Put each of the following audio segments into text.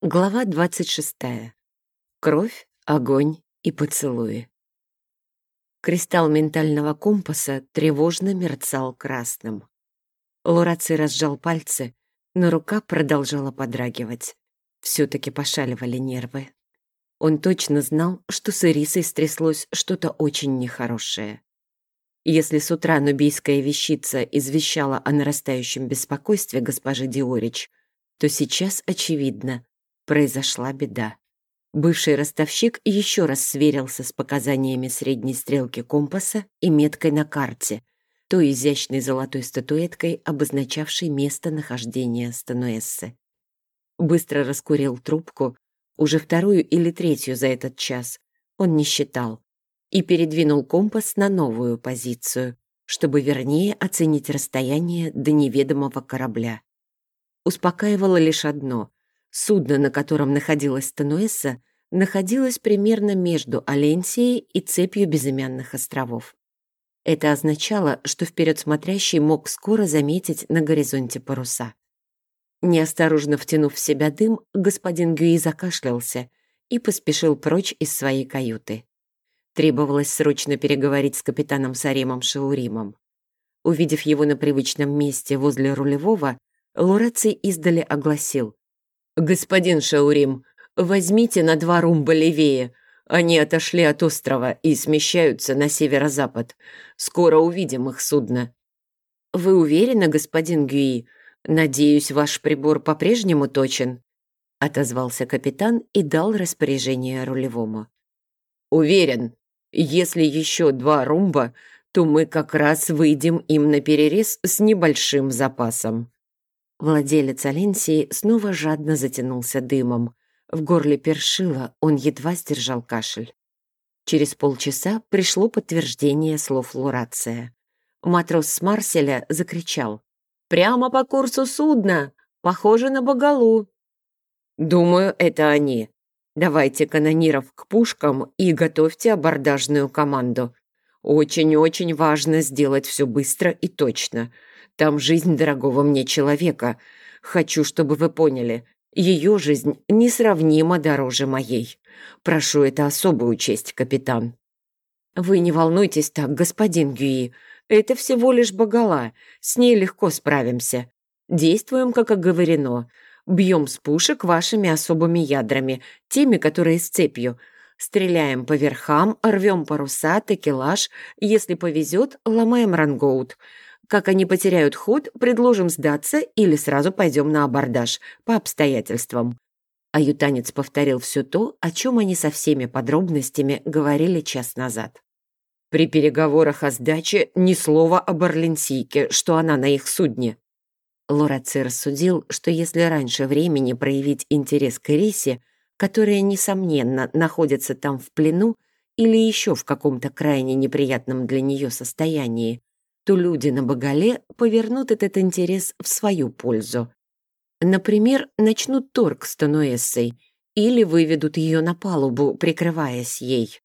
Глава 26. Кровь, огонь и поцелуи. Кристалл ментального компаса тревожно мерцал красным. Лураций разжал пальцы, но рука продолжала подрагивать. Все-таки пошаливали нервы. Он точно знал, что с Ирисой стряслось что-то очень нехорошее. Если с утра нубийская вещица извещала о нарастающем беспокойстве госпожи Диорич, то сейчас, очевидно, произошла беда. Бывший ростовщик еще раз сверился с показаниями средней стрелки компаса и меткой на карте, той изящной золотой статуэткой, обозначавшей место нахождения Стануэссы. Быстро раскурил трубку, уже вторую или третью за этот час, он не считал, и передвинул компас на новую позицию, чтобы вернее оценить расстояние до неведомого корабля. Успокаивало лишь одно Судно, на котором находилась Тануэса, находилось примерно между Аленсией и цепью безымянных островов. Это означало, что вперед смотрящий мог скоро заметить на горизонте паруса. Неосторожно втянув в себя дым, господин Гюи закашлялся и поспешил прочь из своей каюты. Требовалось срочно переговорить с капитаном Саремом Шауримом. Увидев его на привычном месте возле рулевого, Лураций издали огласил. «Господин Шаурим, возьмите на два румба левее. Они отошли от острова и смещаются на северо-запад. Скоро увидим их судно». «Вы уверены, господин Гюи? Надеюсь, ваш прибор по-прежнему точен?» отозвался капитан и дал распоряжение рулевому. «Уверен, если еще два румба, то мы как раз выйдем им на перерез с небольшим запасом». Владелец Аленсии снова жадно затянулся дымом. В горле першило, он едва сдержал кашель. Через полчаса пришло подтверждение слов Лурация. Матрос с Марселя закричал. «Прямо по курсу судна! Похоже на Богалу!» «Думаю, это они. Давайте канониров к пушкам и готовьте абордажную команду. Очень-очень важно сделать все быстро и точно. Там жизнь дорогого мне человека. Хочу, чтобы вы поняли, ее жизнь несравнимо дороже моей. Прошу это особо учесть, капитан». «Вы не волнуйтесь так, господин Гюи. Это всего лишь багала. С ней легко справимся. Действуем, как оговорено. Бьем с пушек вашими особыми ядрами, теми, которые с цепью. Стреляем по верхам, рвем паруса, текелаж. Если повезет, ломаем рангоут. Как они потеряют ход, предложим сдаться или сразу пойдем на абордаж, по обстоятельствам». Аютанец повторил все то, о чем они со всеми подробностями говорили час назад. При переговорах о сдаче ни слова об Орленсийке, что она на их судне. Лораци рассудил, что если раньше времени проявить интерес к Ирисе, которая, несомненно, находится там в плену или еще в каком-то крайне неприятном для нее состоянии, то люди на Боголе повернут этот интерес в свою пользу. Например, начнут торг с Тануэссой или выведут ее на палубу, прикрываясь ей.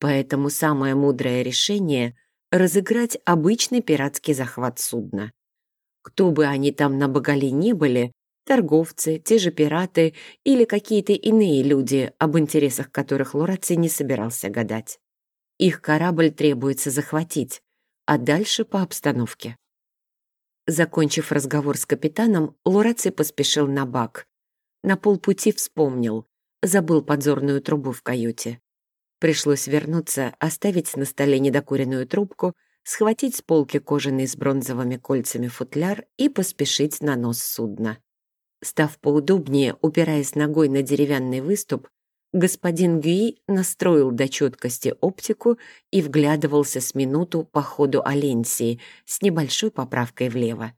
Поэтому самое мудрое решение — разыграть обычный пиратский захват судна. Кто бы они там на Боголе ни были, торговцы, те же пираты или какие-то иные люди, об интересах которых Лураций не собирался гадать. Их корабль требуется захватить, а дальше по обстановке. Закончив разговор с капитаном, Лураци поспешил на бак. На полпути вспомнил, забыл подзорную трубу в каюте. Пришлось вернуться, оставить на столе недокуренную трубку, схватить с полки кожаный с бронзовыми кольцами футляр и поспешить на нос судна. Став поудобнее, упираясь ногой на деревянный выступ, Господин Гюи настроил до четкости оптику и вглядывался с минуту по ходу Аленсии с небольшой поправкой влево.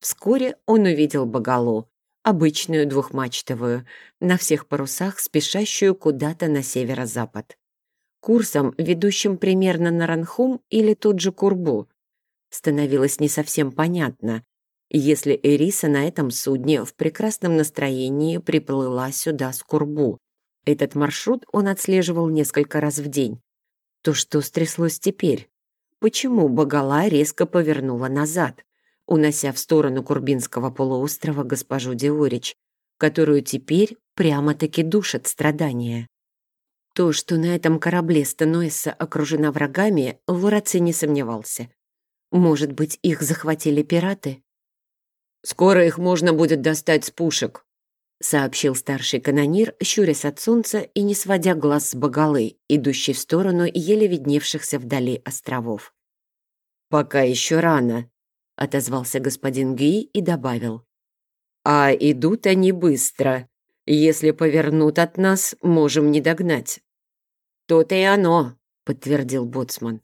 Вскоре он увидел Багалу, обычную двухмачтовую, на всех парусах спешащую куда-то на северо-запад. Курсом, ведущим примерно на Ранхум или тот же Курбу. Становилось не совсем понятно, если Эриса на этом судне в прекрасном настроении приплыла сюда с Курбу, этот маршрут он отслеживал несколько раз в день. То что стряслось теперь? Почему Багала резко повернула назад, унося в сторону Курбинского полуострова госпожу Диорич, которую теперь прямо-таки душат страдания. То, что на этом корабле Стенойса окружена врагами, Лураци не сомневался. Может быть, их захватили пираты? «Скоро их можно будет достать с пушек», — сообщил старший канонир, щурясь от солнца и не сводя глаз с Багалы, идущей в сторону еле видневшихся вдали островов. «Пока еще рано», — отозвался господин Гюи и добавил. «А идут они быстро. Если повернут от нас, можем не догнать». «То-то и оно», — подтвердил боцман.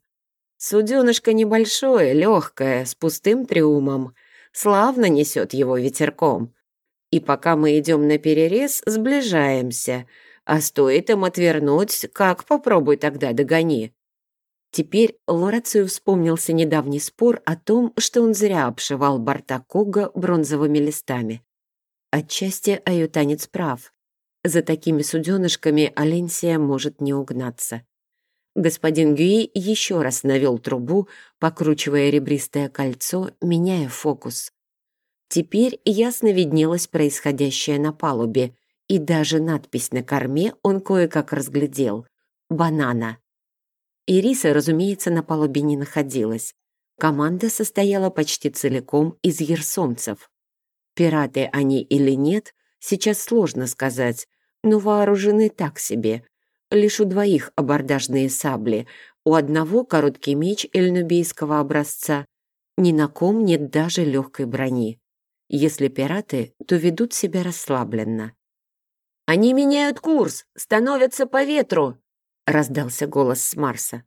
«Суденышко небольшое, легкое, с пустым триумом. Славно несет его ветерком. И пока мы идем на перерез, сближаемся. А стоит им отвернуть, как попробуй тогда догони. Теперь Лорацию вспомнился недавний спор о том, что он зря обшивал борта Кога бронзовыми листами. Отчасти аютанец прав. За такими суденышками Аленсия может не угнаться. Господин Гюи еще раз навел трубу, покручивая ребристое кольцо, меняя фокус. Теперь ясно виднелось происходящее на палубе, и даже надпись на корме он кое-как разглядел. «Банана». Ириса, разумеется, на палубе не находилась. Команда состояла почти целиком из ерсомцев. Пираты они или нет, сейчас сложно сказать, но вооружены так себе. Лишь у двоих абордажные сабли, у одного короткий меч эльнубийского образца, ни на ком нет даже легкой брони. Если пираты, то ведут себя расслабленно. «Они меняют курс, становятся по ветру!» — раздался голос с Марса.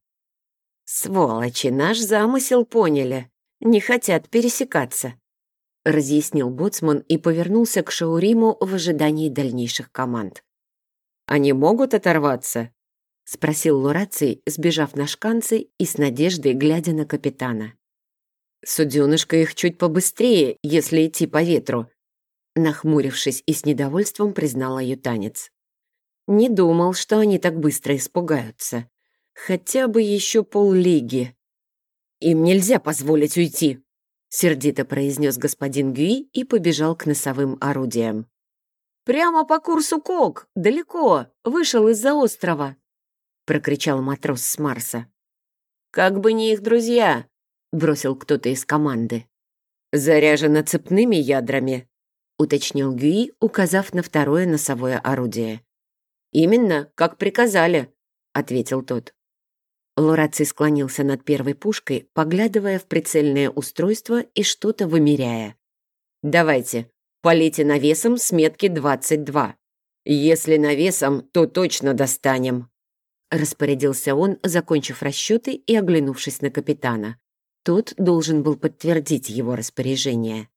«Сволочи, наш замысел поняли. Не хотят пересекаться», — разъяснил Боцман и повернулся к Шауриму в ожидании дальнейших команд. «Они могут оторваться?» — спросил Лураций, сбежав на шканцы и с надеждой глядя на капитана. «Суденышко их чуть побыстрее, если идти по ветру», нахмурившись и с недовольством признала ютанец. Не думал, что они так быстро испугаются. Хотя бы еще поллиги. «Им нельзя позволить уйти», — сердито произнес господин Гюи и побежал к носовым орудиям. «Прямо по курсу Кок, далеко, вышел из-за острова», — прокричал матрос с Марса. «Как бы не их друзья», — бросил кто-то из команды. «Заряжено цепными ядрами», — уточнил Гюи, указав на второе носовое орудие. «Именно, как приказали», — ответил тот. Лораций склонился над первой пушкой, поглядывая в прицельное устройство и что-то вымеряя. «Давайте, полите навесом с метки 22. Если навесом, то точно достанем», — распорядился он, закончив расчеты и оглянувшись на капитана. Тот должен был подтвердить его распоряжение.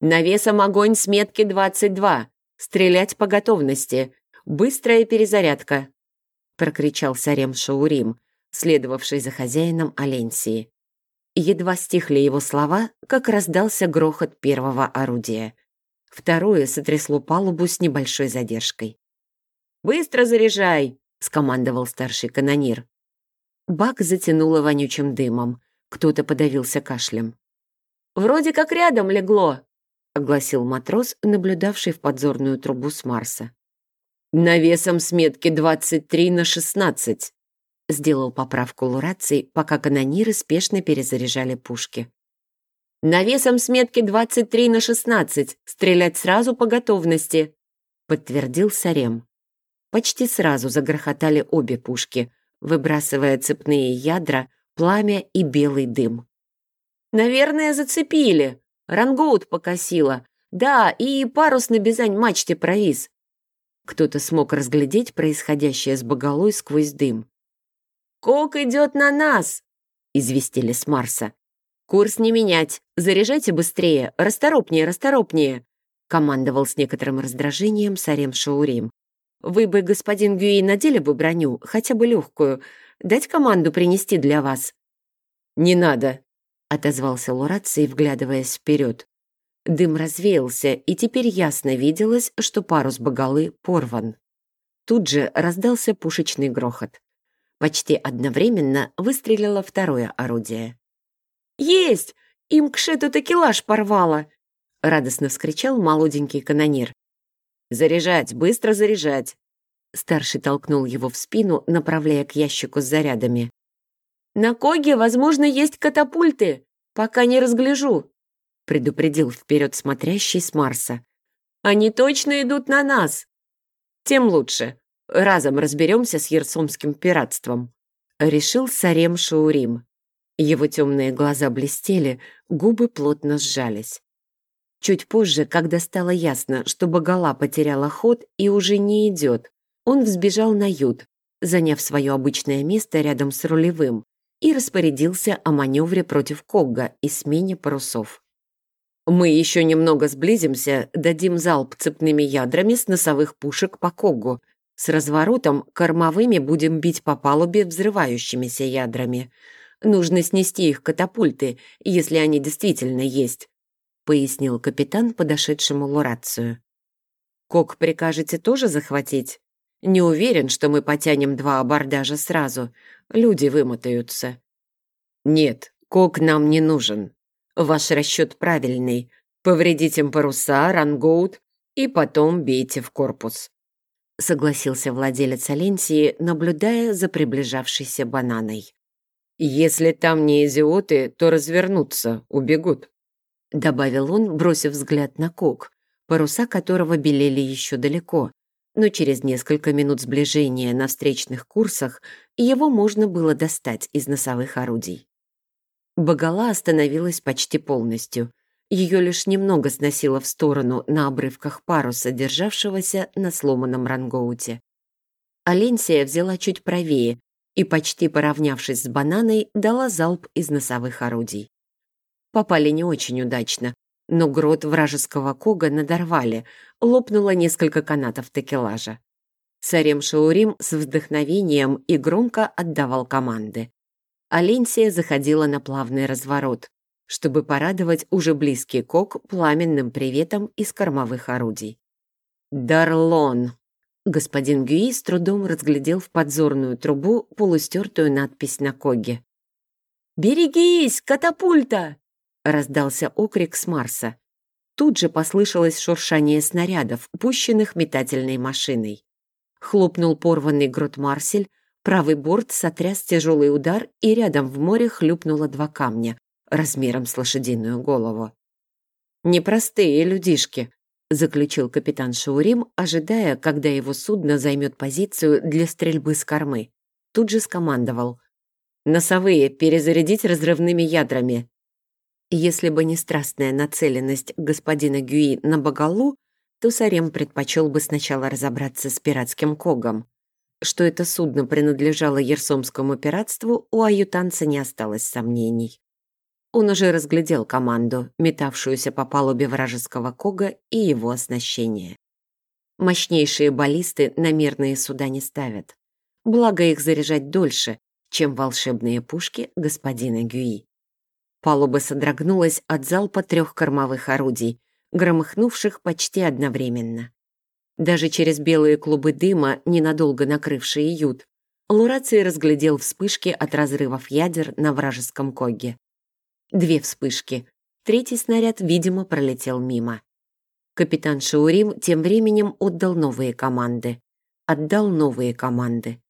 «Навесом огонь с метки 22. Стрелять по готовности. Быстрая перезарядка!» — прокричал Сарем Шаурим, следовавший за хозяином Аленсии. Едва стихли его слова, как раздался грохот первого орудия. Второе сотрясло палубу с небольшой задержкой. «Быстро заряжай!» — скомандовал старший канонир. Бак затянуло вонючим дымом. Кто-то подавился кашлем. «Вроде как рядом легло», — огласил матрос, наблюдавший в подзорную трубу с Марса. «Навесом с метки 23 на 16», — сделал поправку Лураций, пока канониры спешно перезаряжали пушки. «Навесом с метки 23 на 16, стрелять сразу по готовности», — подтвердил Сарем. Почти сразу загрохотали обе пушки, выбрасывая цепные ядра, пламя и белый дым. «Наверное, зацепили. Рангоут покосила. Да, и парус на бизань мачте провис. Кто-то смог разглядеть происходящее с Боголой сквозь дым. «Кок идет на нас!» — известили с Марса. «Курс не менять. Заряжайте быстрее. Расторопнее, расторопнее!» — командовал с некоторым раздражением Сарем Шаурим. «Вы бы, господин Гюи, надели бы броню, хотя бы легкую. Дать команду принести для вас». «Не надо», — отозвался Лураций, вглядываясь вперед. Дым развеялся, и теперь ясно виделось, что парус Багалы порван. Тут же раздался пушечный грохот. Почти одновременно выстрелило второе орудие. «Есть! Им к шету такелаж порвало!» радостно вскричал молоденький канонир. «Заряжать, быстро заряжать!» Старший толкнул его в спину, направляя к ящику с зарядами. «На Коге, возможно, есть катапульты, пока не разгляжу», предупредил вперед смотрящий с Марса. «Они точно идут на нас!» «Тем лучше. Разом разберемся с ерсомским пиратством», решил Сарем Шаурим. Его темные глаза блестели, губы плотно сжались. Чуть позже, когда стало ясно, что Багала потеряла ход и уже не идет, он взбежал на ют, заняв свое обычное место рядом с рулевым, и распорядился о маневре против Когга и смене парусов. «Мы еще немного сблизимся, дадим залп цепными ядрами с носовых пушек по Коггу. С разворотом кормовыми будем бить по палубе взрывающимися ядрами. Нужно снести их катапульты, если они действительно есть», пояснил капитан подошедшему Лурацию. «Кок прикажете тоже захватить?» Не уверен, что мы потянем два абордажа сразу. Люди вымотаются. Нет, кок нам не нужен. Ваш расчет правильный. Повредить им паруса, рангоут и потом бейте в корпус. Согласился владелец Аленсии, наблюдая за приближавшейся бананой. «Если там не идиоты, то развернутся, убегут», добавил он, бросив взгляд на кок, паруса которого белели еще далеко, но через несколько минут сближения на встречных курсах его можно было достать из носовых орудий. Багала остановилась почти полностью. Ее лишь немного сносило в сторону на обрывках паруса, державшегося на сломанном рангоуте. Аленсия взяла чуть правее и, почти поравнявшись с бананой, дала залп из носовых орудий. Попали не очень удачно, но грот вражеского кога надорвали, лопнуло несколько канатов такелажа. Сарем Шаурим с вдохновением и громко отдавал команды. Аленсия заходила на плавный разворот, чтобы порадовать уже близкий кок пламенным приветом из кормовых орудий. «Дарлон!» Господин Гюи с трудом разглядел в подзорную трубу полустертую надпись на коге. «Берегись, катапульта!» Раздался окрик с Марса. Тут же послышалось шуршание снарядов, пущенных метательной машиной. Хлопнул порванный грот Марсель, правый борт сотряс тяжелый удар, и рядом в море хлюпнуло два камня, размером с лошадиную голову. «Непростые людишки», — заключил капитан Шаурим, ожидая, когда его судно займет позицию для стрельбы с кормы. Тут же скомандовал. «Носовые перезарядить разрывными ядрами. Если бы не страстная нацеленность господина Гюи на Багалу, то Сарем предпочел бы сначала разобраться с пиратским когом. Что это судно принадлежало Ерсомскому пиратству, у аютанца не осталось сомнений. Он уже разглядел команду, метавшуюся по палубе вражеского кога и его оснащение. Мощнейшие баллисты на мирные суда не ставят. Благо их заряжать дольше, чем волшебные пушки господина Гюи. Палуба содрогнулась от залпа трех кормовых орудий, громыхнувших почти одновременно. Даже через белые клубы дыма, ненадолго накрывшие ют, Лураций разглядел вспышки от разрывов ядер на вражеском коге. Две вспышки. Третий снаряд, видимо, пролетел мимо. Капитан Шаурим тем временем отдал новые команды. Отдал новые команды.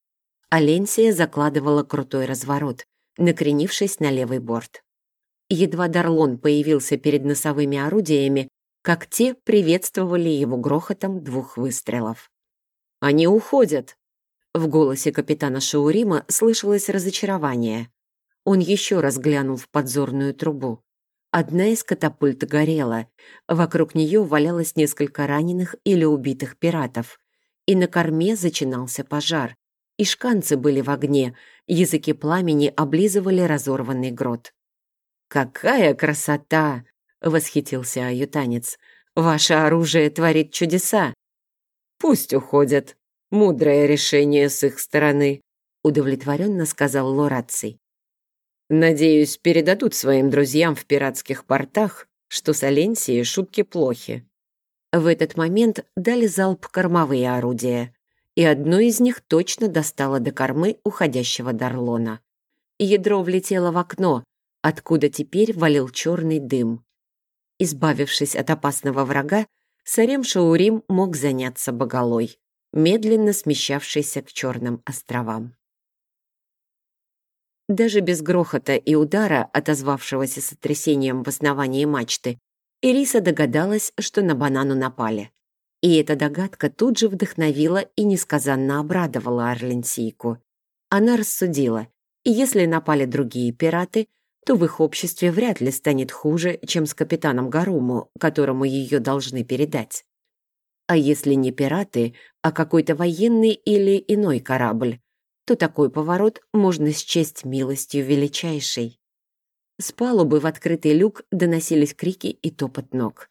Аленсия закладывала крутой разворот, накренившись на левый борт. Едва Дарлон появился перед носовыми орудиями, как те приветствовали его грохотом двух выстрелов. «Они уходят!» В голосе капитана Шаурима слышалось разочарование. Он еще раз глянул в подзорную трубу. Одна из катапульт горела, вокруг нее валялось несколько раненых или убитых пиратов, и на корме зачинался пожар. И шканцы были в огне, языки пламени облизывали разорванный грот. «Какая красота!» — восхитился аютанец. «Ваше оружие творит чудеса!» «Пусть уходят. Мудрое решение с их стороны», — удовлетворенно сказал Лораций. «Надеюсь, передадут своим друзьям в пиратских портах, что с Аленсией шутки плохи». В этот момент дали залп кормовые орудия, и одно из них точно достало до кормы уходящего Дарлона. Ядро влетело в окно, откуда теперь валил черный дым. Избавившись от опасного врага, Сарем Шаурим мог заняться боголой, медленно смещавшейся к черным островам. Даже без грохота и удара, отозвавшегося сотрясением в основании мачты, Ириса догадалась, что на банану напали. И эта догадка тут же вдохновила и несказанно обрадовала Орленсийку. Она рассудила, если напали другие пираты, то в их обществе вряд ли станет хуже, чем с капитаном Гаруму, которому ее должны передать. А если не пираты, а какой-то военный или иной корабль, то такой поворот можно счесть милостью величайшей. С палубы в открытый люк доносились крики и топот ног.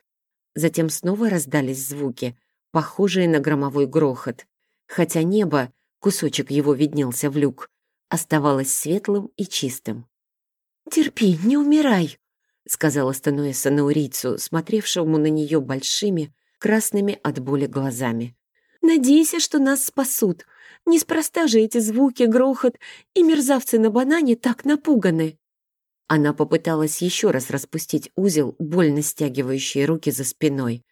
Затем снова раздались звуки, похожие на громовой грохот, хотя небо, кусочек его виднелся в люк, оставалось светлым и чистым. «Терпи, не умирай», — сказала Стануэса Наурийцу, смотревшему на нее большими, красными от боли глазами. «Надейся, что нас спасут. Неспроста же эти звуки, грохот, и мерзавцы на банане так напуганы». Она попыталась еще раз распустить узел, больно стягивающий руки за спиной,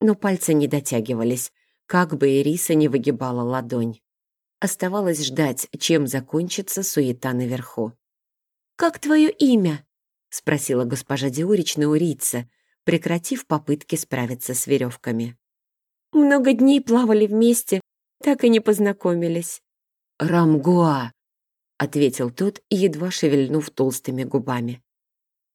но пальцы не дотягивались, как бы Ириса не выгибала ладонь. Оставалось ждать, чем закончится суета наверху. «Как твое имя?» — спросила госпожа Диорич Наурийца, прекратив попытки справиться с веревками. «Много дней плавали вместе, так и не познакомились». «Рамгуа», — ответил тот, едва шевельнув толстыми губами.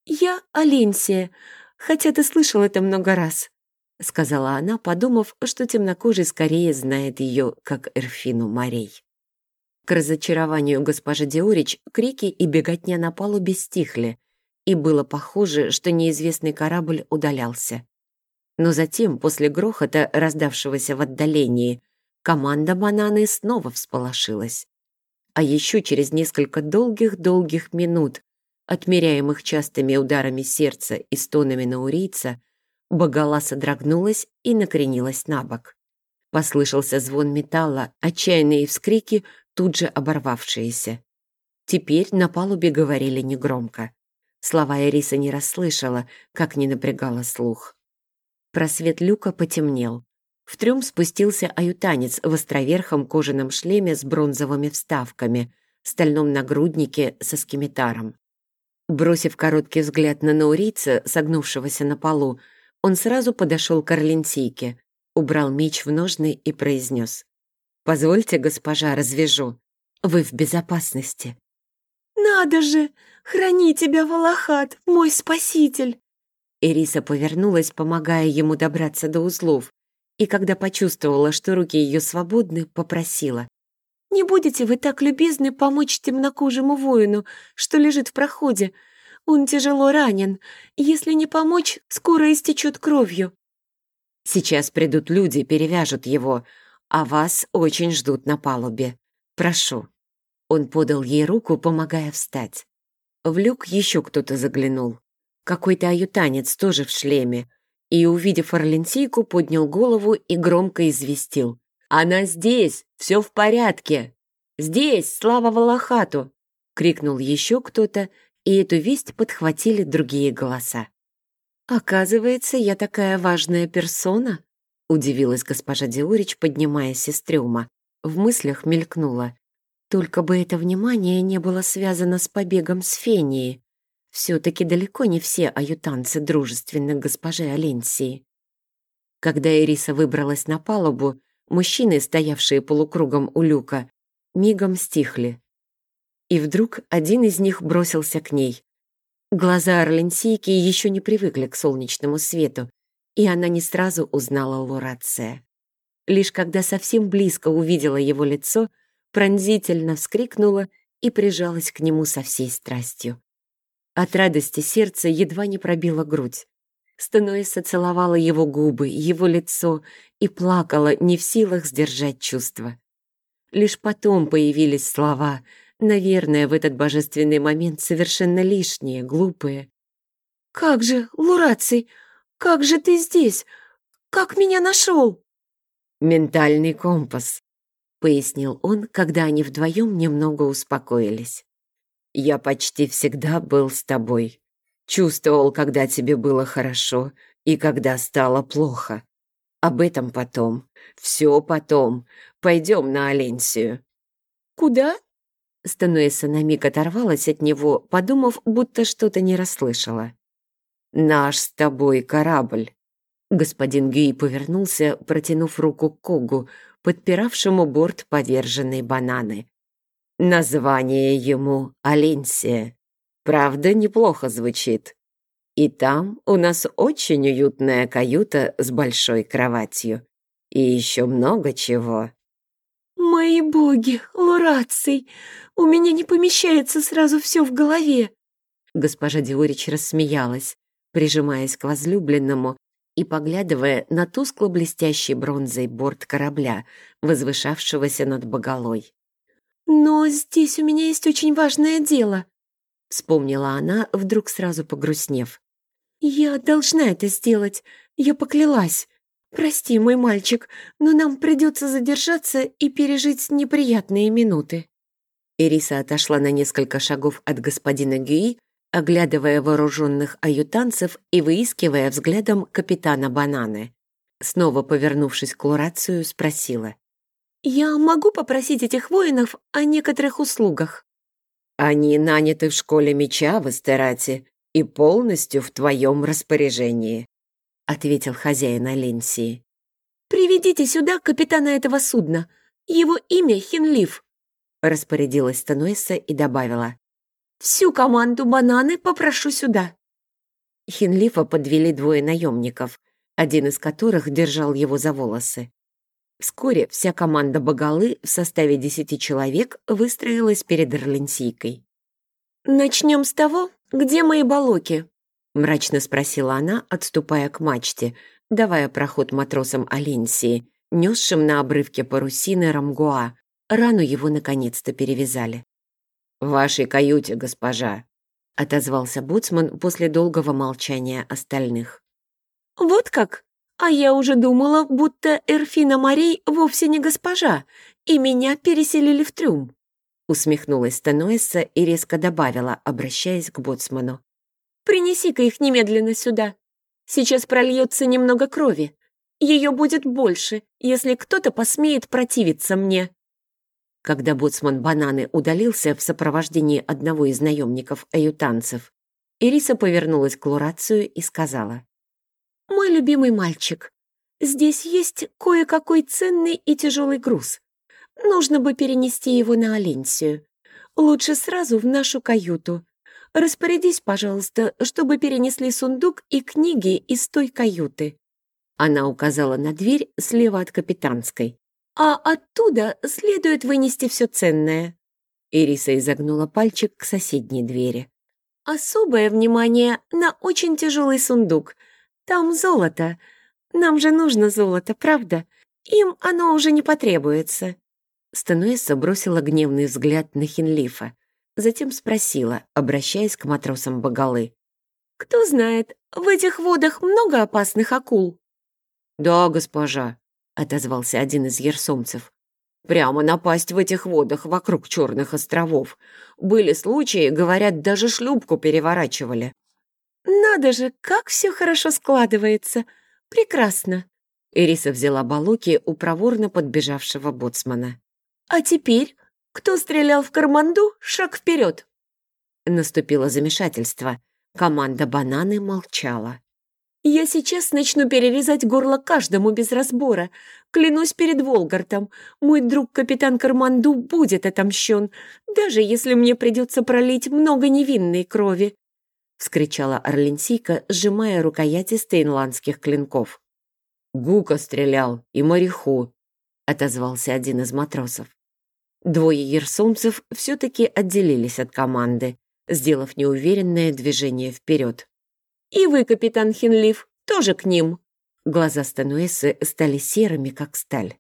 «Я Аленсия, хотя ты слышал это много раз», — сказала она, подумав, что темнокожий скорее знает ее, как Эрфину морей. К разочарованию госпожи Диорич крики и беготня на палубе стихли, и было похоже, что неизвестный корабль удалялся. Но затем, после грохота, раздавшегося в отдалении, команда бананы снова всполошилась. А еще через несколько долгих-долгих минут, отмеряемых частыми ударами сердца и стонами наурийца, Багала содрогнулась и накренилась на бок. Послышался звон металла, отчаянные вскрики, тут же оборвавшиеся. Теперь на палубе говорили негромко. Слова Эриса не расслышала, как не напрягала слух. Просвет люка потемнел. В трюм спустился аютанец в островерхом кожаном шлеме с бронзовыми вставками, стальном нагруднике со скимитаром. Бросив короткий взгляд на наурийца, согнувшегося на полу, он сразу подошел к Орленсийке, убрал меч в ножны и произнес. «Позвольте, госпожа, развяжу. Вы в безопасности». «Надо же! Храни тебя, Валахат, мой спаситель!» Эриса повернулась, помогая ему добраться до узлов, и когда почувствовала, что руки ее свободны, попросила. «Не будете вы так любезны помочь темнокожему воину, что лежит в проходе? Он тяжело ранен. Если не помочь, скоро истечет кровью». «Сейчас придут люди, перевяжут его, а вас очень ждут на палубе. Прошу». Он подал ей руку, помогая встать. В люк еще кто-то заглянул. Какой-то аютанец тоже в шлеме. И, увидев Орленсийку, поднял голову и громко известил. «Она здесь! Все в порядке! Здесь! Слава Валахату!» Крикнул еще кто-то, и эту весть подхватили другие голоса. «Оказывается, я такая важная персона?» Удивилась госпожа Диорич, поднимаясь из трюма. В мыслях мелькнула. Только бы это внимание не было связано с побегом с Фении. Все-таки далеко не все аютанцы дружественны госпоже Аленсии. Когда Ириса выбралась на палубу, мужчины, стоявшие полукругом у люка, мигом стихли. И вдруг один из них бросился к ней. Глаза Орленсийки еще не привыкли к солнечному свету, и она не сразу узнала Лурация. Лишь когда совсем близко увидела его лицо — пронзительно вскрикнула и прижалась к нему со всей страстью. От радости сердце едва не пробило грудь. Стануэса целовала его губы, его лицо и плакала, не в силах сдержать чувства. Лишь потом появились слова, наверное, в этот божественный момент совершенно лишние, глупые. «Как же, Лураций, как же ты здесь? Как меня нашел?» «Ментальный компас», пояснил он, когда они вдвоем немного успокоились. «Я почти всегда был с тобой. Чувствовал, когда тебе было хорошо и когда стало плохо. Об этом потом. Все потом. Пойдем на Оленсию». «Куда?» Стануэса на миг оторвалась от него, подумав, будто что-то не расслышала. «Наш с тобой корабль». Господин Гюи повернулся, протянув руку к Когу, подпиравшему борт поверженной бананы. Название ему Оленсия. Правда, неплохо звучит. И там у нас очень уютная каюта с большой кроватью. И еще много чего. «Мои боги, Лураций, у меня не помещается сразу все в голове!» Госпожа Диорич рассмеялась, прижимаясь к возлюбленному и поглядывая на тускло-блестящий бронзой борт корабля, возвышавшегося над боголой. «Но здесь у меня есть очень важное дело», — вспомнила она, вдруг сразу погрустнев. «Я должна это сделать, я поклялась. «Прости, мой мальчик, но нам придется задержаться и пережить неприятные минуты». Ириса отошла на несколько шагов от господина Гюи, оглядывая вооруженных аютанцев и выискивая взглядом капитана Бананы. Снова повернувшись к Лурацию, спросила. «Я могу попросить этих воинов о некоторых услугах?» «Они наняты в школе меча в Эстерате и полностью в твоем распоряжении», — ответил хозяин Аленсии. «Приведите сюда капитана этого судна. Его имя Хинлиф», — распорядилась Тануэса и добавила. «Всю команду бананы попрошу сюда». Хинлифа подвели двое наемников, один из которых держал его за волосы. Вскоре вся команда Багалы в составе десяти человек выстроилась перед Орленсийкой. «Начнем с того, где мои балоки», мрачно спросила она, отступая к мачте, давая проход матросам Аленсии, несшим на обрывке парусины Рамгуа. Рану его наконец-то перевязали. «В вашей каюте, госпожа», — отозвался боцман после долгого молчания остальных. «Вот как? А я уже думала, будто Эрфина Марей вовсе не госпожа, и меня переселили в трюм», — усмехнулась Тенуэса и резко добавила, обращаясь к боцману. Принеси-ка их немедленно сюда. Сейчас прольется немного крови. Ее будет больше, если кто-то посмеет противиться мне». Когда боцман Бананы удалился в сопровождении одного из наемников-аютанцев, Ириса повернулась к Лурацию и сказала. «Мой любимый мальчик, здесь есть кое-какой ценный и тяжелый груз. Нужно бы перенести его на Оленсию. Лучше сразу в нашу каюту. Распорядись, пожалуйста, чтобы перенесли сундук и книги из той каюты». Она указала на дверь слева от капитанской. «А оттуда следует вынести все ценное». Ириса изогнула пальчик к соседней двери. «Особое внимание на очень тяжелый сундук. Там золото. Нам же нужно золото, правда? Им оно уже не потребуется». Стануэса бросила гневный взгляд на Хинлифа. Затем спросила, обращаясь к матросам Багалы. «Кто знает, в этих водах много опасных акул?» «Да, госпожа», — отозвался один из ерсомцев. «Прямо напасть в этих водах вокруг Черных островов. Были случаи, говорят, даже шлюпку переворачивали». «Надо же, как все хорошо складывается! Прекрасно!» Ириса взяла балуки у проворно подбежавшего боцмана. «А теперь кто стрелял в Карманду, шаг вперед!» Наступило замешательство. Команда «Бананы» молчала. «Я сейчас начну перерезать горло каждому без разбора. Клянусь перед Волгартом, мой друг капитан Карманду будет отомщен, даже если мне придется пролить много невинной крови», — вскричала Орленсийка, сжимая рукояти стейнландских клинков. «Гука стрелял и мореху», — отозвался один из матросов. Двое ерсомцев все-таки отделились от команды, сделав неуверенное движение вперед. «И вы, капитан Хинлиф, тоже к ним!» Глаза Стануэсы стали серыми, как сталь.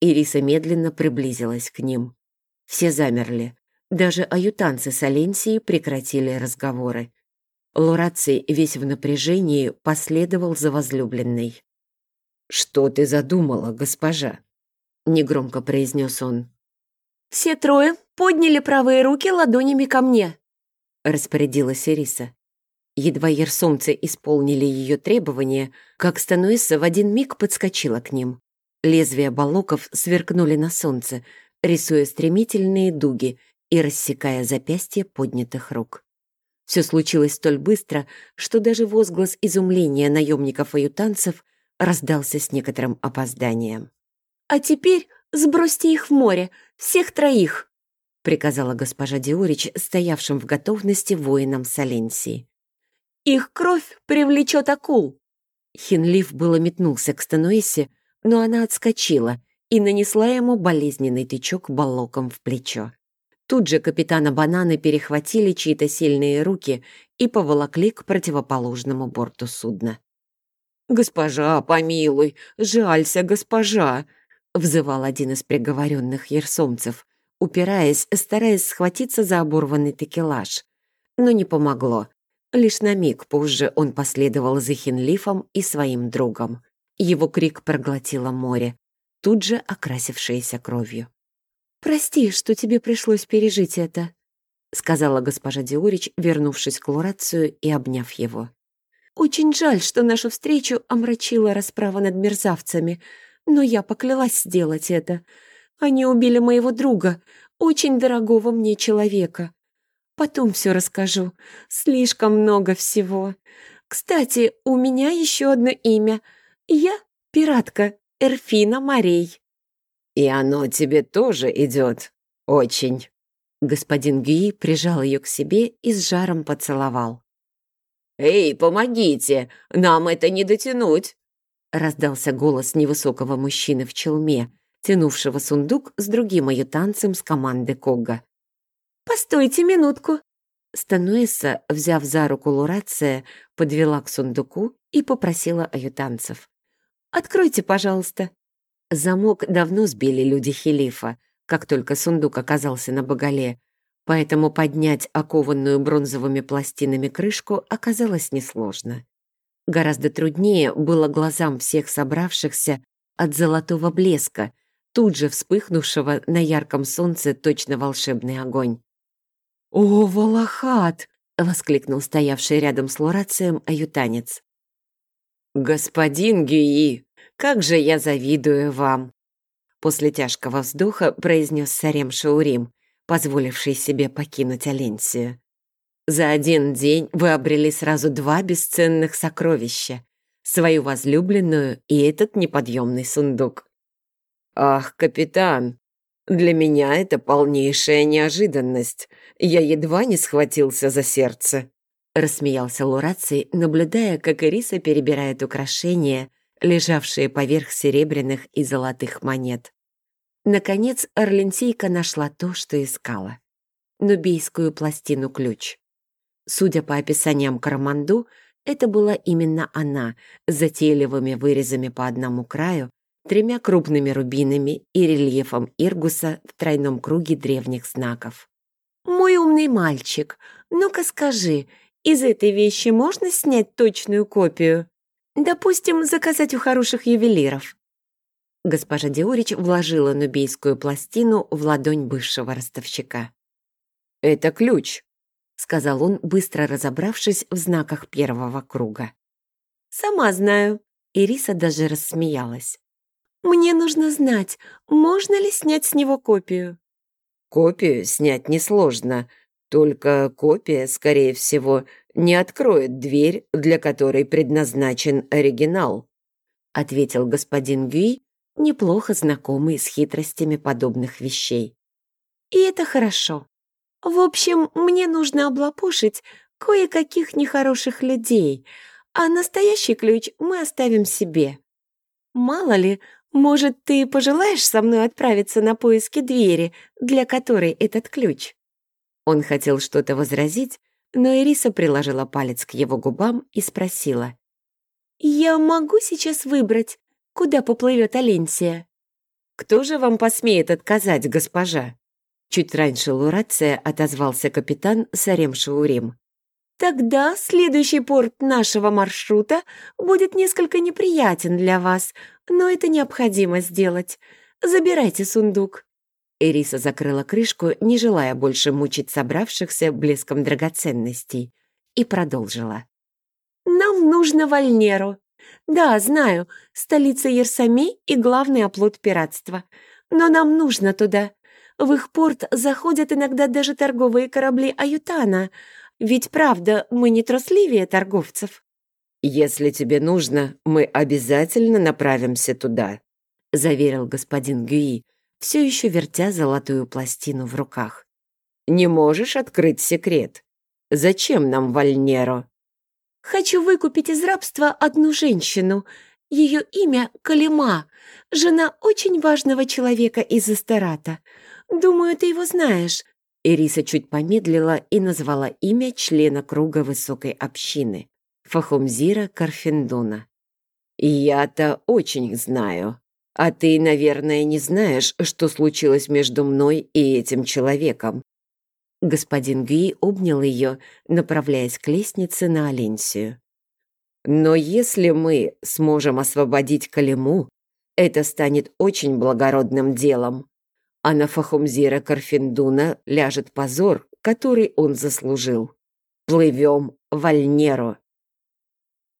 Ириса медленно приблизилась к ним. Все замерли. Даже аютанцы с Аленсией прекратили разговоры. Лураций, весь в напряжении, последовал за возлюбленной. «Что ты задумала, госпожа?» — негромко произнес он. Все трое подняли правые руки ладонями ко мне», — распорядилась Ириса. Едва ерсомцы исполнили ее требования, как Стануэса в один миг подскочила к ним. Лезвия балоков сверкнули на солнце, рисуя стремительные дуги и рассекая запястья поднятых рук. Все случилось столь быстро, что даже возглас изумления наемников-аютанцев раздался с некоторым опозданием. «А теперь сбросьте их в море, всех троих!» приказала госпожа Диорич, стоявшим в готовности воинам Соленсии. «Их кровь привлечет акул!» Хинлиф было метнулся к Стануэсе, но она отскочила и нанесла ему болезненный тычок баллоком в плечо. Тут же капитана Бананы перехватили чьи-то сильные руки и поволокли к противоположному борту судна. «Госпожа, помилуй, жалься, госпожа!» — взывал один из приговоренных ерсомцев, упираясь, стараясь схватиться за оборванный текелаж. Но не помогло. Лишь на миг позже он последовал за Хинлифом и своим другом. Его крик проглотило море, тут же окрасившееся кровью. «Прости, что тебе пришлось пережить это», — сказала госпожа Диорич, вернувшись к Лурацию и обняв его. «Очень жаль, что нашу встречу омрачила расправа над мерзавцами, но я поклялась сделать это. Они убили моего друга, очень дорогого мне человека. Потом все расскажу. Слишком много всего. Кстати, у меня еще одно имя. Я пиратка Эрфина Морей. «И оно тебе тоже идет. Очень». Господин Гюи прижал ее к себе и с жаром поцеловал. «Эй, помогите! Нам это не дотянуть!» Раздался голос невысокого мужчины в челме, тянувшего сундук с другим аютанцем с команды Кога. «Постойте минутку!» Стануэса, взяв за руку Лурация, подвела к сундуку и попросила аютанцев. «Откройте, пожалуйста». Замок давно сбили люди Хилифа, как только сундук оказался на богале, поэтому поднять окованную бронзовыми пластинами крышку оказалось несложно. Гораздо труднее было глазам всех собравшихся от золотого блеска, тут же вспыхнувшего на ярком солнце точно волшебный огонь. «О, Волохат!» — воскликнул стоявший рядом с Лурацием аютанец. «Господин Гюи, как же я завидую вам!» После тяжкого вздоха произнес Сарем Шаурим, позволивший себе покинуть Аленсию. «За один день вы обрели сразу два бесценных сокровища — свою возлюбленную и этот неподъемный сундук». «Ах, капитан, для меня это полнейшая неожиданность. Я едва не схватился за сердце». Рассмеялся Лураций, наблюдая, как Ириса перебирает украшения, лежавшие поверх серебряных и золотых монет. Наконец, Орленсийка нашла то, что искала. Нубийскую пластину-ключ. Судя по описаниям Караманду, это была именно она, с затейливыми вырезами по одному краю, тремя крупными рубинами и рельефом Иргуса в тройном круге древних знаков. «Мой умный мальчик, ну-ка скажи, из этой вещи можно снять точную копию?» Допустим, заказать у хороших ювелиров. Госпожа Диорич вложила нубийскую пластину в ладонь бывшего ростовщика. «Это ключ», — сказал он, быстро разобравшись в знаках первого круга. «Сама знаю». Ириса даже рассмеялась. «Мне нужно знать, можно ли снять с него копию?» «Копию снять несложно. Только копия, скорее всего, не откроет дверь, для которой предназначен оригинал», ответил господин Гюй, неплохо знакомый с хитростями подобных вещей. «И это хорошо. В общем, мне нужно облапушить кое-каких нехороших людей, а настоящий ключ мы оставим себе. Мало ли, может, ты пожелаешь со мной отправиться на поиски двери, для которой этот ключ?» Он хотел что-то возразить, но Ириса приложила палец к его губам и спросила. «Я могу сейчас выбрать, куда поплывет Аленсия?» «Кто же вам посмеет отказать, госпожа?» Чуть раньше Лурация отозвался капитан Сарем Шаурим. «Тогда следующий порт нашего маршрута будет несколько неприятен для вас, но это необходимо сделать. Забирайте сундук». Эриса закрыла крышку, не желая больше мучить собравшихся блеском драгоценностей, и продолжила. «Нам нужно Вальнеру. Да, знаю, столица Ерсами и главный оплот пиратства. Но нам нужно туда. В их порт заходят иногда даже торговые корабли Аютана. Ведь правда, мы не трусливее торговцев». «Если тебе нужно, мы обязательно направимся туда», заверил господин Гюи, все еще вертя золотую пластину в руках. «Не можешь открыть секрет? Зачем нам Вальнеро?» «Хочу выкупить из рабства одну женщину. Ее имя Калима, жена очень важного человека из Эстерата. Думаю, ты его знаешь». Ириса чуть помедлила и назвала имя члена круга высокой общины – Фахумзира Карфендуна. «Я-то очень знаю», а ты, наверное, не знаешь, что случилось между мной и этим человеком». Господин Гюи обнял ее, направляясь к лестнице на Аленсию. «Но если мы сможем освободить Калиму, это станет очень благородным делом, а на Фахумзира Карфиндуна ляжет позор, который он заслужил. Плывем в Альнеру».